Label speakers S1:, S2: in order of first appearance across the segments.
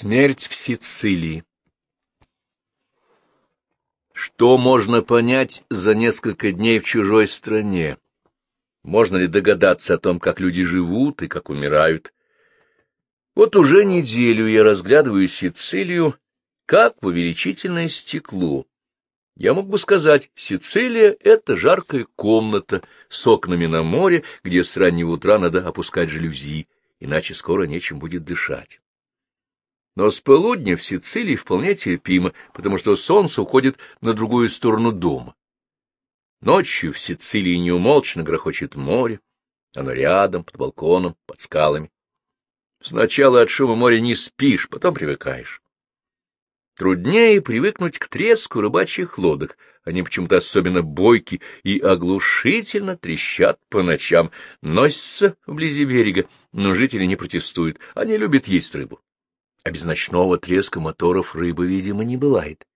S1: Смерть в Сицилии Что можно понять за несколько дней в чужой стране? Можно ли догадаться о том, как люди живут и как умирают? Вот уже неделю я разглядываю Сицилию как в увеличительное стекло. Я мог бы сказать, Сицилия — это жаркая комната с окнами на море, где с раннего утра надо опускать жалюзи, иначе скоро нечем будет дышать. Но с полудня в Сицилии вполне терпимо, потому что солнце уходит на другую сторону дома. Ночью в Сицилии неумолчно грохочет море, оно рядом, под балконом, под скалами. Сначала от шума моря не спишь, потом привыкаешь. Труднее привыкнуть к треску рыбачьих лодок. Они почему-то особенно бойки и оглушительно трещат по ночам, носятся вблизи берега, но жители не протестуют, они любят есть рыбу а без ночного треска моторов рыбы, видимо, не бывает.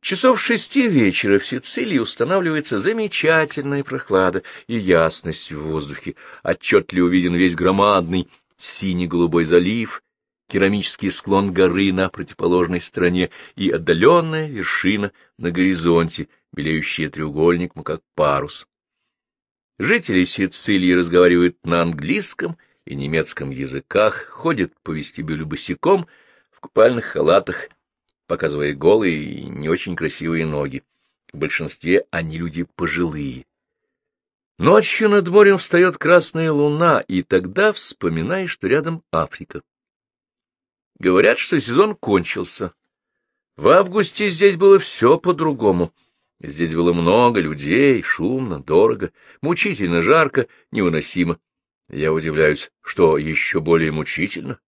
S1: Часов шести вечера в Сицилии устанавливается замечательная прохлада и ясность в воздухе. Отчетливо виден весь громадный синий-голубой залив, керамический склон горы на противоположной стороне и отдаленная вершина на горизонте, белеющая треугольником, как парус. Жители Сицилии разговаривают на английском и немецком языках, ходят по вестибюлю босиком, в купальных халатах, показывая голые и не очень красивые ноги. В большинстве они люди пожилые. Ночью над морем встает красная луна, и тогда вспоминаешь, что рядом Африка. Говорят, что сезон кончился. В августе здесь было все по-другому. Здесь было много людей, шумно, дорого, мучительно жарко, невыносимо. Я удивляюсь, что еще более мучительно.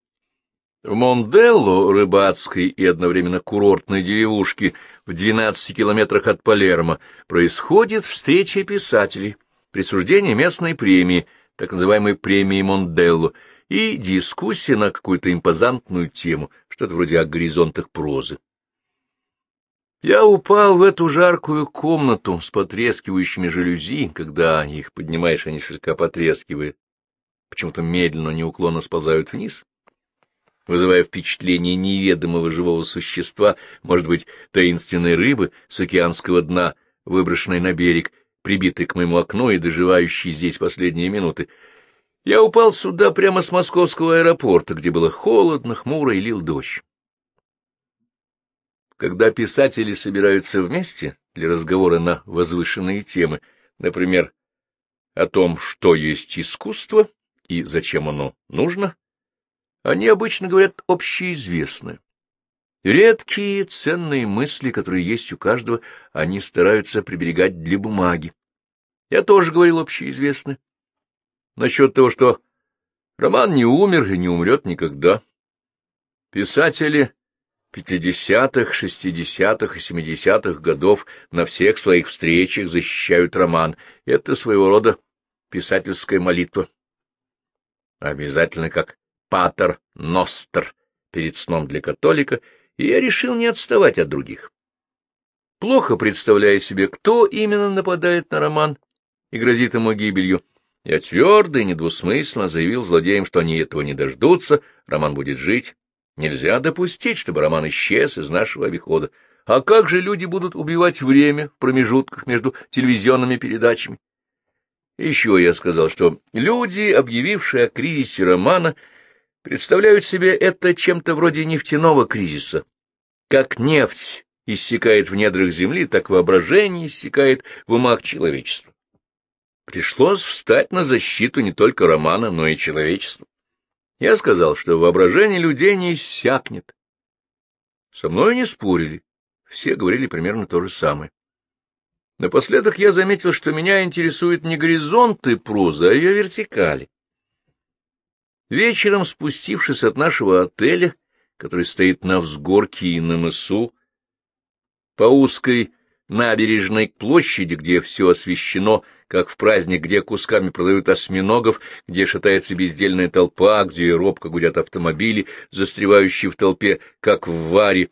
S1: В Монделло, рыбацкой и одновременно курортной деревушке в 12 километрах от Палермо, происходит встреча писателей, присуждение местной премии, так называемой премии Монделло, и дискуссия на какую-то импозантную тему, что-то вроде о горизонтах прозы. Я упал в эту жаркую комнату с потрескивающими жалюзи, когда их поднимаешь, они слегка потрескивают, почему-то медленно, неуклонно сползают вниз, вызывая впечатление неведомого живого существа, может быть, таинственной рыбы с океанского дна, выброшенной на берег, прибитой к моему окну и доживающей здесь последние минуты. Я упал сюда прямо с московского аэропорта, где было холодно, хмуро и лил дождь. Когда писатели собираются вместе для разговора на возвышенные темы, например, о том, что есть искусство, и зачем оно нужно, они обычно говорят общеизвестное. Редкие ценные мысли, которые есть у каждого, они стараются приберегать для бумаги. Я тоже говорил общеизвестное. Насчет того, что роман не умер и не умрет никогда. Писатели пятидесятых, шестидесятых и семидесятых годов на всех своих встречах защищают роман. Это своего рода писательская молитва обязательно как патер ностер перед сном для католика, и я решил не отставать от других. Плохо представляя себе, кто именно нападает на роман и грозит ему гибелью, я твердо и недвусмысленно заявил злодеям, что они этого не дождутся, роман будет жить. Нельзя допустить, чтобы роман исчез из нашего обихода. А как же люди будут убивать время в промежутках между телевизионными передачами? Еще я сказал, что люди, объявившие о кризисе романа, представляют себе это чем-то вроде нефтяного кризиса. Как нефть иссякает в недрах земли, так воображение иссякает в умах человечества. Пришлось встать на защиту не только романа, но и человечества. Я сказал, что воображение людей не иссякнет. Со мной не спорили, все говорили примерно то же самое. Напоследок я заметил, что меня интересуют не горизонты прозы, а ее вертикали. Вечером, спустившись от нашего отеля, который стоит на взгорке и на мысу, по узкой набережной площади, где все освещено, как в праздник, где кусками продают осьминогов, где шатается бездельная толпа, где робко гудят автомобили, застревающие в толпе, как в варе,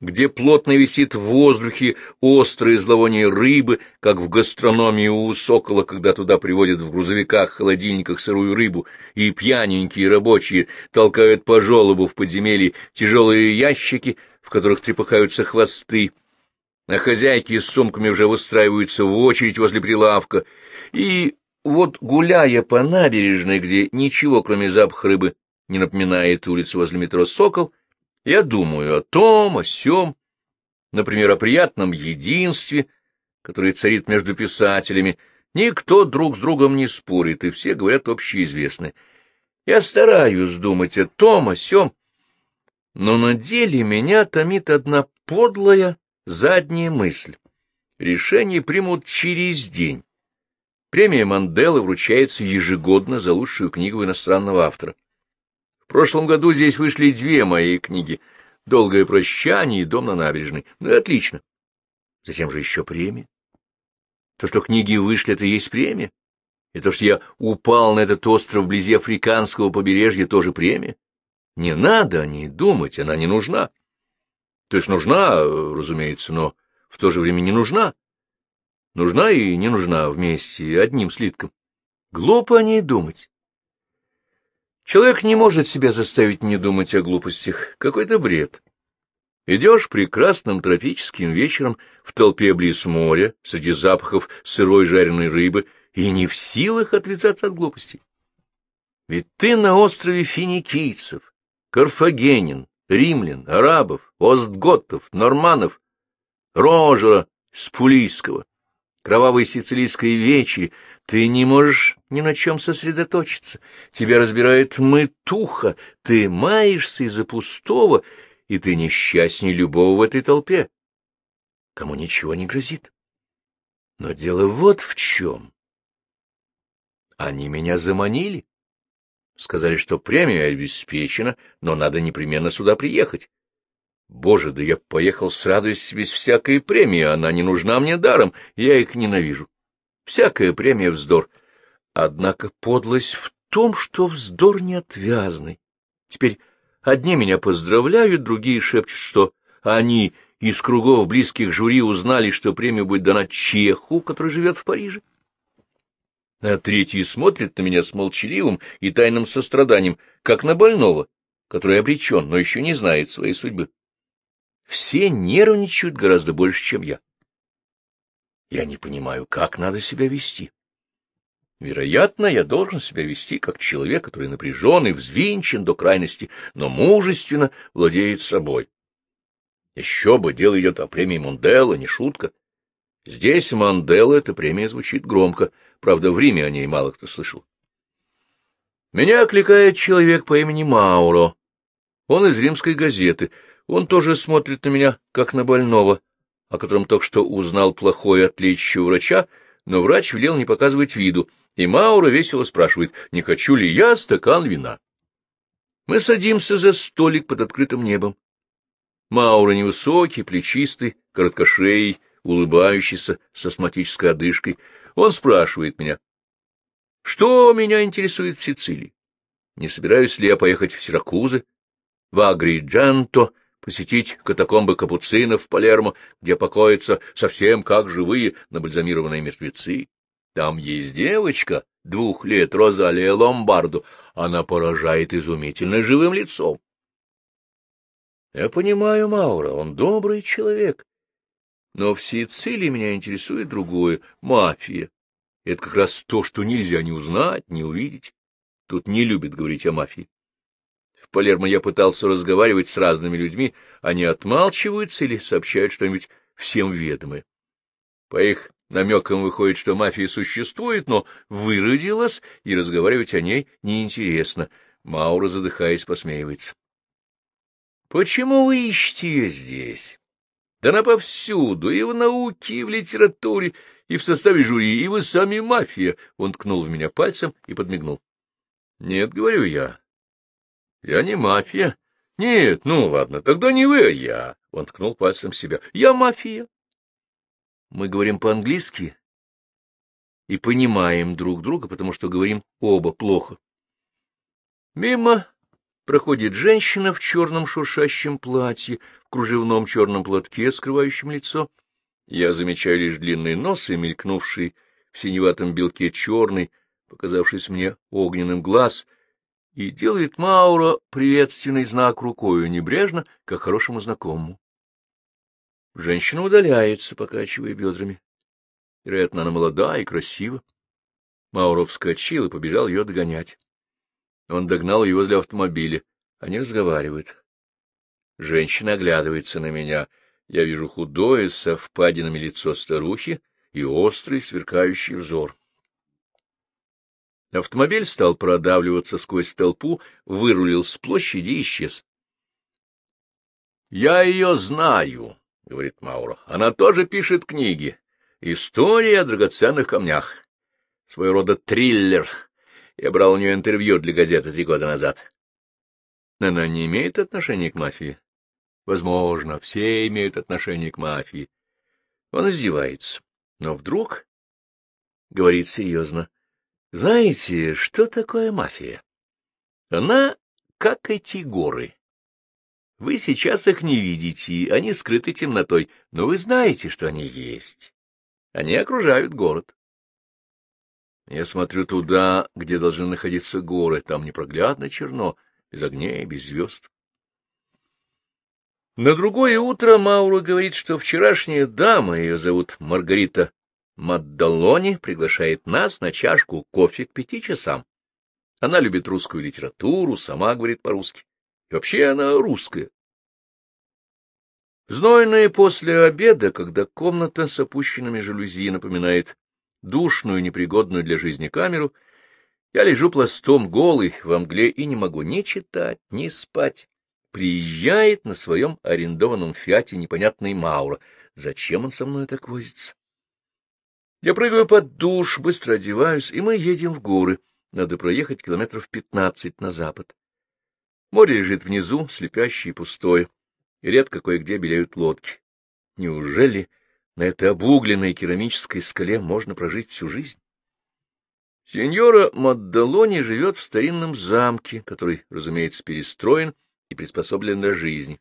S1: где плотно висит в воздухе острое зловоние рыбы, как в гастрономии у сокола, когда туда приводят в грузовиках, холодильниках сырую рыбу, и пьяненькие рабочие толкают по желобу в подземелье тяжелые ящики, в которых трепыхаются хвосты, а хозяйки с сумками уже выстраиваются в очередь возле прилавка, и вот, гуляя по набережной, где ничего, кроме запаха рыбы, не напоминает улицу возле метро «Сокол», я думаю о том, о сём, например, о приятном единстве, которое царит между писателями. Никто друг с другом не спорит, и все говорят общеизвестно. Я стараюсь думать о том, о сём, но на деле меня томит одна подлая задняя мысль. Решение примут через день. Премия Манделы вручается ежегодно за лучшую книгу иностранного автора. В прошлом году здесь вышли две мои книги «Долгое прощание» и «Дом на набережной». Ну отлично. Зачем же еще премия? То, что книги вышли, это и есть премия. И то, что я упал на этот остров вблизи африканского побережья, тоже премия. Не надо о ней думать, она не нужна. То есть нужна, разумеется, но в то же время не нужна. Нужна и не нужна вместе, одним слитком. Глупо о ней думать. Человек не может себя заставить не думать о глупостях. Какой-то бред. Идешь прекрасным тропическим вечером в толпе близ моря, среди запахов сырой жареной рыбы, и не в силах отвязаться от глупостей. Ведь ты на острове финикийцев, карфагенин, римлян, арабов, остготов, норманов, Рожера, Спулийского кровавой сицилийской вечери, ты не можешь ни на чем сосредоточиться. Тебя разбирает мытуха, ты маешься из-за пустого, и ты несчастней любого в этой толпе, кому ничего не грозит. Но дело вот в чем. Они меня заманили. Сказали, что премия обеспечена, но надо непременно сюда приехать. Боже, да я поехал с радостью без всякой премии, она не нужна мне даром, я их ненавижу. Всякая премия — вздор. Однако подлость в том, что вздор неотвязный. Теперь одни меня поздравляют, другие шепчут, что они из кругов близких жюри узнали, что премия будет дана чеху, который живет в Париже. А третьи смотрят на меня с молчаливым и тайным состраданием, как на больного, который обречен, но еще не знает своей судьбы. Все нервничают гораздо больше, чем я. Я не понимаю, как надо себя вести. Вероятно, я должен себя вести как человек, который напряжен и взвинчен до крайности, но мужественно владеет собой. Еще бы, дело идет о премии Мандела, не шутка. Здесь Мандела эта премия звучит громко, правда, в Риме о ней мало кто слышал. Меня окликает человек по имени Мауро. Он из римской газеты, он тоже смотрит на меня, как на больного, о котором только что узнал плохое отличие врача, но врач велел не показывать виду, и Маура весело спрашивает, не хочу ли я стакан вина. Мы садимся за столик под открытым небом. Маура невысокий, плечистый, короткошеей, улыбающийся, с астматической одышкой. Он спрашивает меня, что меня интересует в Сицилии? Не собираюсь ли я поехать в Сиракузы, в Агриджанто, посетить катакомбы капуцинов в Палермо, где покоятся совсем как живые набальзамированные мертвецы. Там есть девочка, двух лет, Розалия Ломбарду. Она поражает изумительно живым лицом. Я понимаю Маура, он добрый человек. Но в Сицилии меня интересует другое — мафия. Это как раз то, что нельзя ни узнать, ни увидеть. Тут не любят говорить о мафии. Палермо я пытался разговаривать с разными людьми, они отмалчиваются или сообщают что-нибудь всем ведомое. По их намекам выходит, что мафия существует, но выродилась, и разговаривать о ней неинтересно. Маура, задыхаясь, посмеивается. — Почему вы ищете ее здесь? Да она повсюду, и в науке, и в литературе, и в составе жюри, и вы сами мафия. Он ткнул в меня пальцем и подмигнул. — Нет, — говорю я, я не мафия. Нет, ну ладно, тогда не вы, а я. Он ткнул пальцем себя. Я мафия. Мы говорим по-английски и понимаем друг друга, потому что говорим оба плохо. Мимо проходит женщина в черном шуршащем платье, в кружевном черном платке, скрывающем лицо. Я замечаю лишь длинный нос и мелькнувший в синеватом белке черный, показавшись мне огненным глаз, и делает Маура приветственный знак рукою небрежно, как хорошему знакомому. Женщина удаляется, покачивая бедрами. Вероятно, она молода и красива. Мауро вскочил и побежал ее догонять. Он догнал ее возле автомобиля. Они разговаривают. Женщина оглядывается на меня. Я вижу худое, со впадинами лицо старухи и острый, сверкающий взор. Автомобиль стал продавливаться сквозь толпу, вырулил с площади и исчез. — Я ее знаю, — говорит Мауро. — Она тоже пишет книги. История о драгоценных камнях. Своего рода триллер. Я брал у нее интервью для газеты три года назад. Она не имеет отношения к мафии? Возможно, все имеют отношение к мафии. Он издевается. Но вдруг говорит серьезно. Знаете, что такое мафия? Она как эти горы. Вы сейчас их не видите, они скрыты темнотой, но вы знаете, что они есть. Они окружают город. Я смотрю туда, где должны находиться горы, там непроглядно черно, без огней, без звезд. На другое утро Маура говорит, что вчерашняя дама, ее зовут Маргарита Маддалони, приглашает нас на чашку кофе к пяти часам. Она любит русскую литературу, сама говорит по-русски. И вообще она русская. Знойное после обеда, когда комната с опущенными жалюзи напоминает душную, непригодную для жизни камеру, я лежу пластом голый во мгле и не могу ни читать, ни спать. Приезжает на своем арендованном фиате непонятный Маура. Зачем он со мной так возится? Я прыгаю под душ, быстро одеваюсь, и мы едем в горы. Надо проехать километров пятнадцать на запад. Море лежит внизу, слепящее и пустое, и редко кое-где белеют лодки. Неужели на этой обугленной керамической скале можно прожить всю жизнь. Сеньора Маддалони живет в старинном замке, который, разумеется, перестроен и приспособлен для жизни.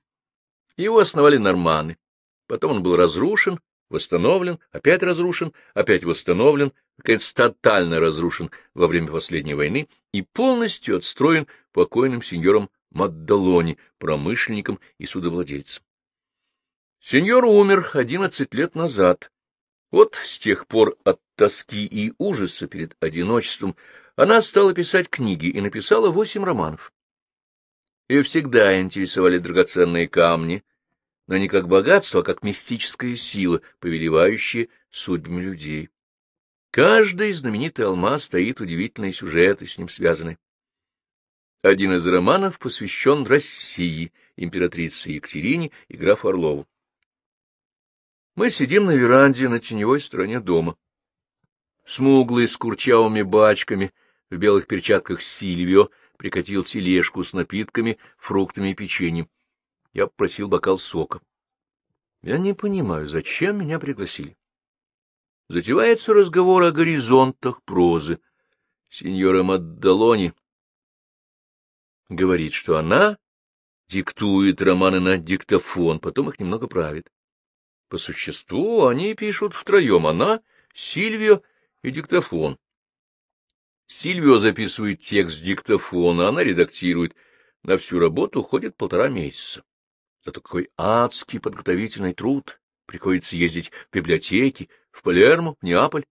S1: Его основали норманы. Потом он был разрушен, восстановлен, опять разрушен, опять восстановлен, наконец, тотально разрушен во время последней войны и полностью отстроен покойным сеньором Маддалони, промышленником и судовладельцем. Сеньор умер одиннадцать лет назад. Вот с тех пор от тоски и ужаса перед одиночеством она стала писать книги и написала восемь романов. Ее всегда интересовали драгоценные камни, но не как богатство, а как мистическая сила, повелевающая судьбами людей. Каждый знаменитый алмаз стоит удивительные сюжеты, с ним связаны. Один из романов посвящен России, императрице Екатерине и графу Орлову. Мы сидим на веранде на теневой стороне дома. Смуглый с курчавыми бачками, в белых перчатках Сильвио прикатил тележку с напитками, фруктами и печеньем. Я попросил бокал сока. Я не понимаю, зачем меня пригласили. Затевается разговор о горизонтах прозы. Сеньора Маддалони говорит, что она диктует романы на диктофон, потом их немного правит. По существу они пишут втроем, она, Сильвио и диктофон. Сильвио записывает текст диктофона, она редактирует. На всю работу уходит полтора месяца. Зато какой адский подготовительный труд. Приходится ездить в библиотеки, в Палермо, в Неаполь.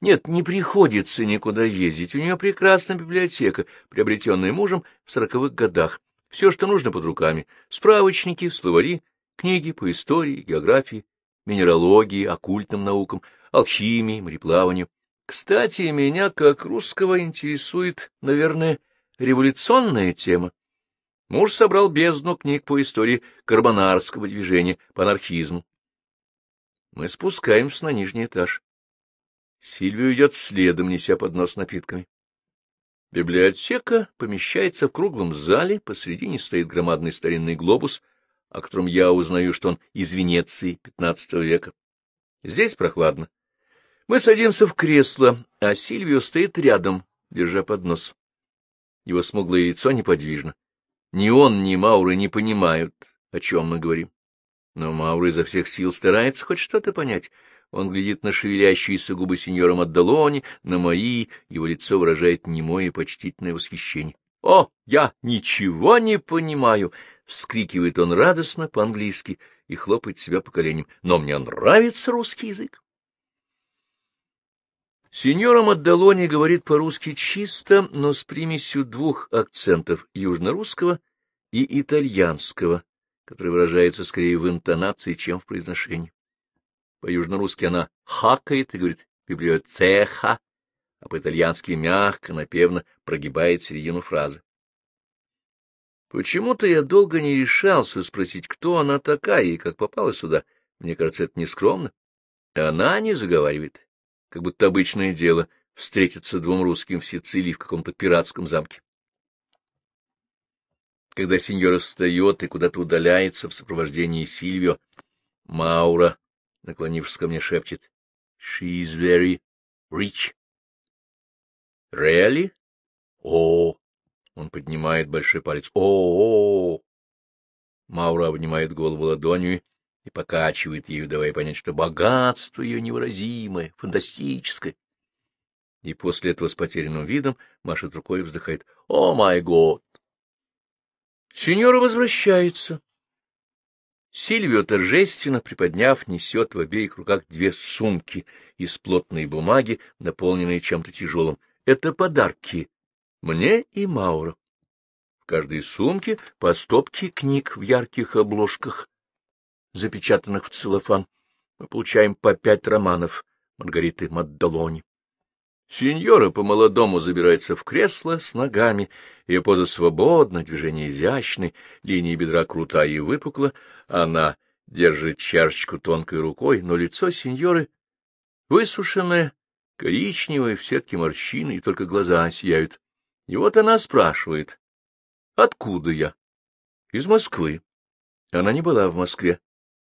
S1: Нет, не приходится никуда ездить. У нее прекрасная библиотека, приобретенная мужем в сороковых годах. Все, что нужно под руками. Справочники, словари, Книги по истории, географии, минералогии, оккультным наукам, алхимии, мореплаванию. Кстати, меня, как русского, интересует, наверное, революционная тема. Муж собрал бездну книг по истории карбонарского движения, по анархизму. Мы спускаемся на нижний этаж. Сильвия идет следом, неся поднос с напитками. Библиотека помещается в круглом зале, посредине стоит громадный старинный глобус — о котором я узнаю, что он из Венеции XV века. Здесь прохладно. Мы садимся в кресло, а Сильвио стоит рядом, держа поднос. Его смуглое лицо неподвижно. Ни он, ни Мауры не понимают, о чем мы говорим. Но Маура изо всех сил старается хоть что-то понять. Он глядит на шевелящиеся губы сеньора Маддалони, на мои, его лицо выражает немое почтительное восхищение. — О, я ничего не понимаю! — вскрикивает он радостно по-английски и хлопает себя по коленям. — Но мне нравится русский язык. Сеньора Маддалони говорит по-русски чисто, но с примесью двух акцентов — южнорусского и итальянского, который выражается скорее в интонации, чем в произношении. По-южнорусски она хакает и говорит «библиоцеха», а по-итальянски мягко, напевно прогибает середину фразы. Почему-то я долго не решался спросить, кто она такая и как попала сюда. Мне кажется, это нескромно. Она не заговаривает, как будто обычное дело встретиться двум русским в Сицилии в каком-то пиратском замке. Когда сеньора встает и куда-то удаляется в сопровождении Сильвио, Маура, наклонившись ко мне, шепчет «She is very rich». «Really?» «О!» Он поднимает большой палец. «О-о-о!» Маура обнимает голову ладонью и покачивает ею, давая понять, что богатство ее невыразимое, фантастическое. И после этого с потерянным видом машет рукой и вздыхает. «О, май год!» Сеньора возвращается. Сильвио, торжественно приподняв, несет в обеих руках две сумки из плотной бумаги, наполненные чем-то тяжелым. Это подарки мне и Мауро. В каждой сумке по стопке книг в ярких обложках, запечатанных в целлофан. Мы получаем по пять романов Маргариты Маддалони. Сеньора по-молодому забирается в кресло с ногами, ее поза свободна, движение изящны, линия бедра крута и выпукла, она держит чашечку тонкой рукой, но лицо сеньоры высушенное, коричневое, в сетке морщины, и только глаза сияют. И вот она спрашивает, откуда я? Из Москвы. Она не была в Москве.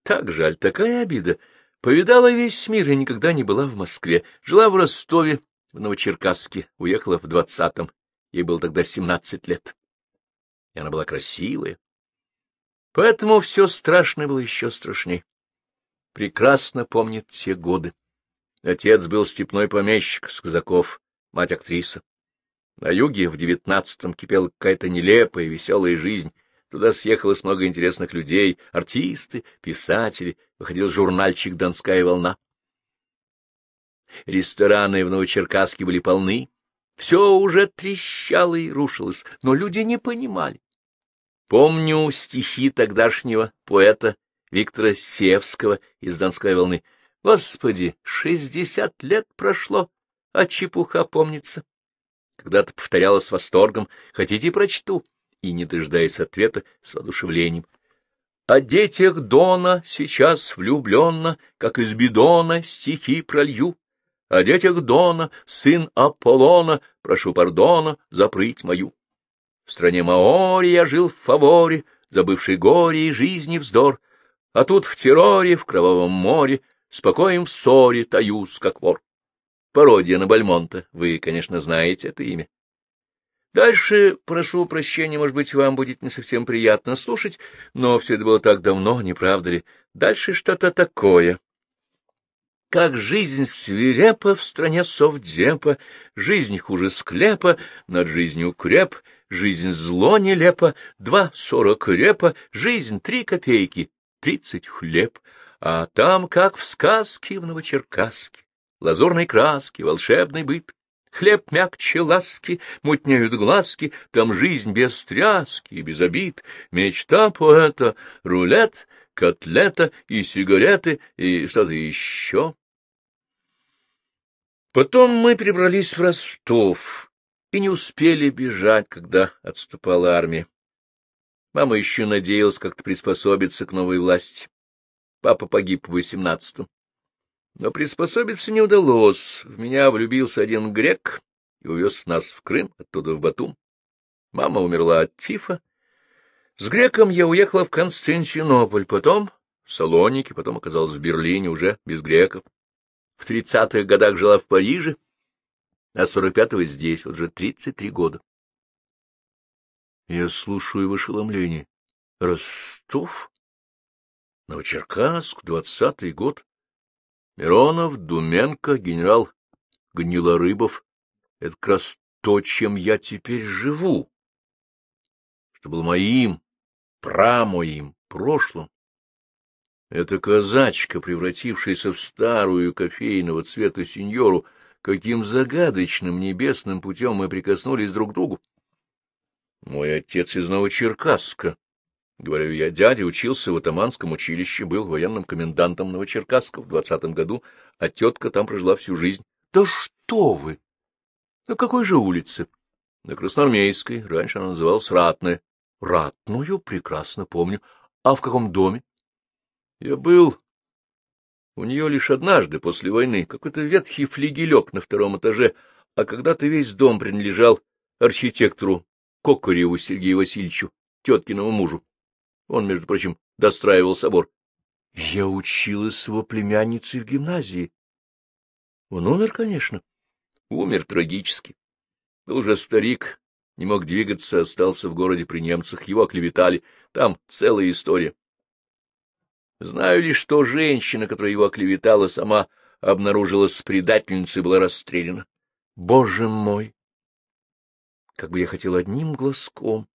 S1: Так жаль, такая обида. Повидала весь мир и никогда не была в Москве. Жила в Ростове, в Новочеркасске, уехала в двадцатом, ей было тогда семнадцать лет. И она была красивая. Поэтому все страшное было еще страшней. Прекрасно помнит те годы. Отец был степной помещик с казаков, мать актриса. На юге в девятнадцатом кипела какая-то нелепая веселая жизнь. Туда съехалось много интересных людей, артисты, писатели, выходил журнальчик «Донская волна». Рестораны в Новочеркасске были полны, все уже трещало и рушилось, но люди не понимали. Помню стихи тогдашнего поэта Виктора Севского из «Донской волны». Господи, шестьдесят лет прошло, а чепуха помнится. Когда-то повторяла с восторгом «Хотите, прочту?» И, не дожидаясь ответа, с воодушевлением. О детях Дона сейчас влюбленно, как из бидона стихи пролью. О детях Дона, сын Аполлона, прошу пардона, запрыть мою. В стране Маори я жил в фаворе, забывший горе и жизни вздор, а тут в терроре, в кровавом море, спокоем в ссоре таюсь, как вор. Пародия на Бальмонта, вы, конечно, знаете это имя. Дальше, прошу прощения, может быть, вам будет не совсем приятно слушать, но все это было так давно, не правда ли? Дальше что-то такое. Как жизнь свирепа в стране совдепа, жизнь хуже склепа, над жизнью креп, жизнь зло нелепо, два сорок репа, жизнь три копейки, тридцать хлеб, а там, как в сказке в Новочеркасске, лазурной краски, волшебный быт, хлеб мягче ласки, мутнеют глазки, там жизнь без тряски и без обид, мечта поэта, рулет, котлета и сигареты и что-то еще. Потом мы перебрались в Ростов и не успели бежать, когда отступала армия. Мама еще надеялась как-то приспособиться к новой власти. Папа погиб в восемнадцатом. Но приспособиться не удалось. В меня влюбился один грек и увез нас в Крым, оттуда в Батум. Мама умерла от тифа. С греком я уехала в Константинополь, потом в Салоники, потом оказалась в Берлине уже без греков в тридцатых годах жила в Париже, а сорок пятого здесь, вот уже тридцать три года. Я слушаю в ошеломлении. Ростов? Новочеркасск, двадцатый год. Миронов, Думенко, генерал Гнилорыбов. Это как раз то, чем я теперь живу. Что было моим, прамоим, прошлым. Эта казачка, превратившаяся в старую кофейного цвета сеньору, каким загадочным небесным путем мы прикоснулись друг к другу. Мой отец из Новочеркасска. Говорю я, дядя учился в атаманском училище, был военным комендантом Новочеркасска в двадцатом году, а тетка там прожила всю жизнь. — Да что вы! На какой же улице? — На Красноармейской. Раньше она называлась Ратная. — Ратную? Прекрасно помню. А в каком доме? Я был у нее лишь однажды после войны, какой-то ветхий флигелек на втором этаже, а когда-то весь дом принадлежал архитектору Кокореву Сергею Васильевичу, теткиному мужу. Он, между прочим, достраивал собор. Я училась с его племянницей в гимназии. Он умер, конечно. Умер трагически. Был уже старик, не мог двигаться, остался в городе при немцах, его оклеветали. Там целая история. Знаю лишь, что женщина, которая его оклеветала, сама обнаружилась предательницей и была расстреляна. Боже мой! Как бы я хотел одним глазком.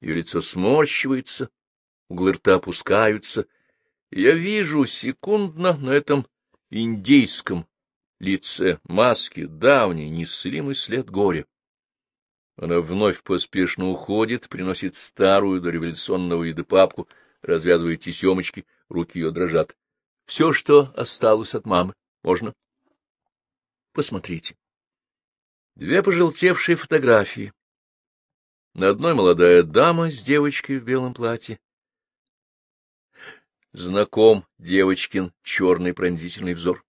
S1: Ее лицо сморщивается, углы рта опускаются. Я вижу секундно на этом индейском лице маски давний, неслимый след горя. Она вновь поспешно уходит, приносит старую дореволюционного вида папку, развязывает тесемочки — руки ее дрожат. Все, что осталось от мамы, можно? Посмотрите. Две пожелтевшие фотографии. На одной молодая дама с девочкой в белом платье. Знаком девочкин черный пронзительный взор.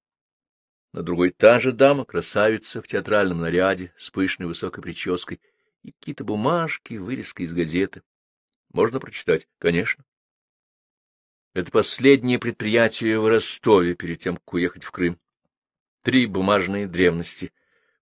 S1: На другой та же дама, красавица в театральном наряде, с пышной высокой прической, и какие-то бумажки, вырезка из газеты. Можно прочитать? Конечно. Это последнее предприятие в Ростове перед тем, как уехать в Крым. Три бумажные древности.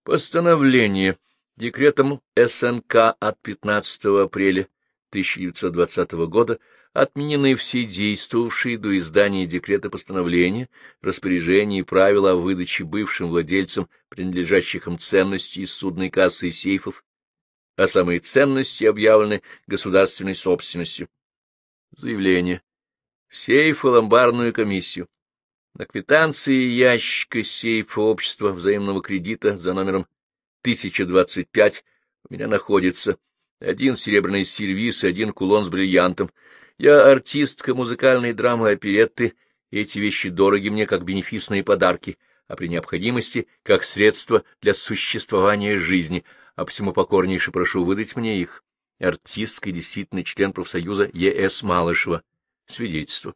S1: Постановление декретом СНК от 15 апреля 1920 года отменены все действовавшие до издания декрета постановления, распоряжения и правила о выдаче бывшим владельцам принадлежащих им ценностей из судной кассы и сейфов, а самые ценности объявлены государственной собственностью. Заявление в сейф и ломбарную комиссию. На квитанции ящика сейфа общества взаимного кредита за номером 1025 у меня находится один серебряный сервиз один кулон с бриллиантом. Я артистка музыкальной драмы оперетты, эти вещи дороги мне как бенефисные подарки, а при необходимости как средство для существования жизни, а посему покорнейше прошу выдать мне их. Артистка действительно член профсоюза Е.С. Малышева свидетельство.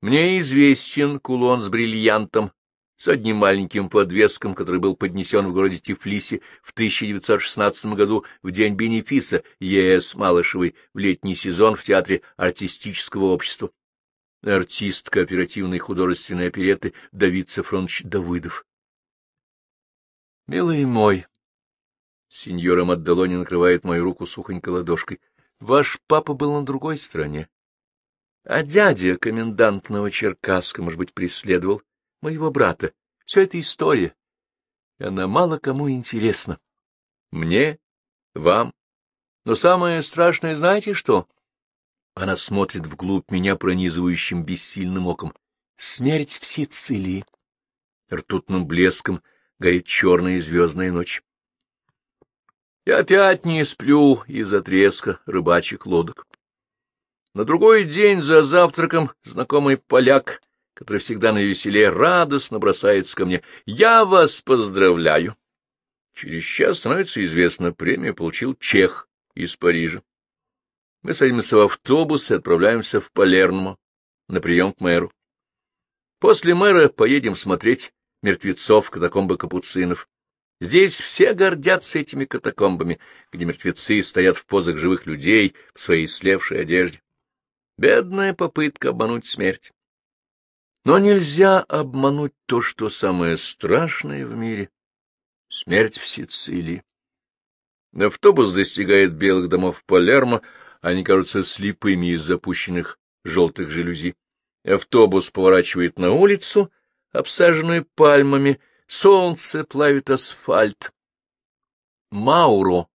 S1: Мне известен кулон с бриллиантом, с одним маленьким подвеском, который был поднесен в городе Тифлисе в 1916 году в день бенефиса Е.С. Малышевой в летний сезон в Театре артистического общества. Артист кооперативной художественной опереты Давид Сафронович Давыдов. Милый мой, сеньора Мадделони накрывает мою руку сухонькой ладошкой, ваш папа был на другой стороне. А дядя, комендант Новочеркасска, может быть, преследовал моего брата. Все это история, и она мало кому интересна. Мне, вам. Но самое страшное, знаете что? Она смотрит вглубь меня пронизывающим бессильным оком. Смерть в Сицилии. Ртутным блеском горит черная звездная ночь. Я опять не сплю из-за треска рыбачьих лодок. На другой день за завтраком знакомый поляк, который всегда на веселе, радостно бросается ко мне. «Я вас поздравляю!» Через час становится известно, премию получил чех из Парижа. Мы садимся в автобус и отправляемся в Палермо на прием к мэру. После мэра поедем смотреть мертвецов катакомбы капуцинов. Здесь все гордятся этими катакомбами, где мертвецы стоят в позах живых людей в своей слевшей одежде. Бедная попытка обмануть смерть. Но нельзя обмануть то, что самое страшное в мире — смерть в Сицилии. Автобус достигает белых домов Палермо, они кажутся слепыми из запущенных желтых жалюзи. Автобус поворачивает на улицу, обсаженную пальмами, солнце плавит асфальт. Мауро,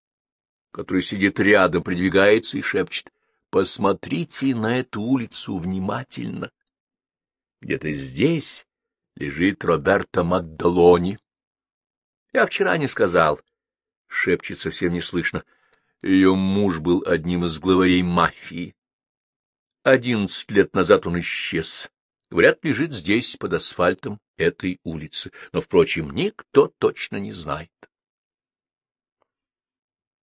S1: который сидит рядом, придвигается и шепчет, «Посмотрите на эту улицу внимательно. Где-то здесь лежит Роберто Маддалони. Я вчера не сказал, — шепчет совсем не слышно, — ее муж был одним из главарей мафии. Одиннадцать лет назад он исчез. Говорят, лежит здесь, под асфальтом этой улицы, но, впрочем, никто точно не знает.